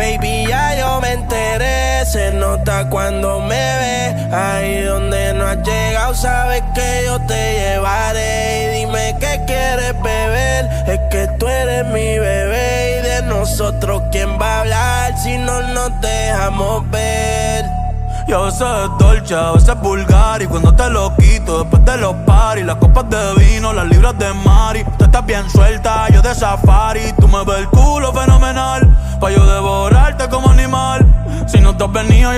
Baby, ya yo me enteré, se nota cuando me ve. Ahí donde no has llegado, sabes que yo te llevaré. Y dime qué quieres beber, es que tú eres mi bebé. Y de nosotros, ¿quién va a hablar si no nos dejamos ver? Y a veces es dolce, a veces es vulgar Y cuando te lo quito, después de los paris Las copas de vino, las libras de mari Tú estás bien suelta, yo de safari Tú me ves el culo fenomenal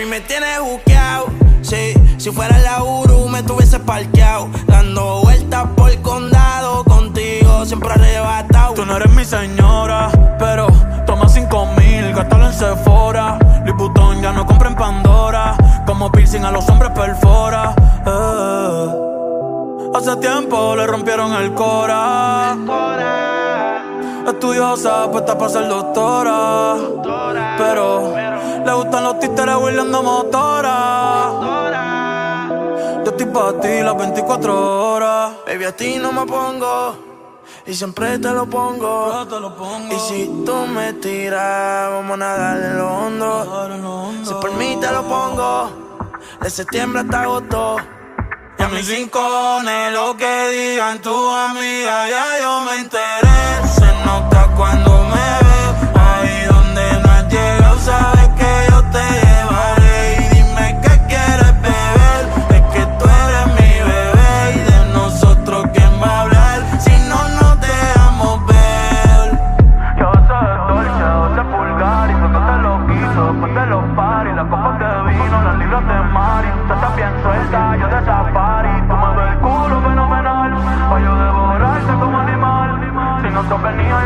Mami, me tienes buqueado, sí. Si fuera la Uru, me tuviese parqueado, dando vueltas por el condado contigo, siempre arrebatado. Tú no eres mi señora, pero toma cinco mil, gástalo en Sephora. Louis ya no compra en Pandora, como piercing a los hombres perfora. Eh. Hace tiempo le rompieron el cora. Estudiosa, puesta para ser doctora. Pero le gustan los títeres huirleando motora. Yo estoy para ti las 24 horas. Baby, a ti no me pongo. Y siempre te lo pongo. te lo pongo. Y si tú me tiras, vamos a nadar en lo hondo. Si por mí te lo pongo. De septiembre hasta agosto. Y a mis rincones, lo que digan tu amiga, ya yo me enteré. Se nota cuando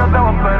developer.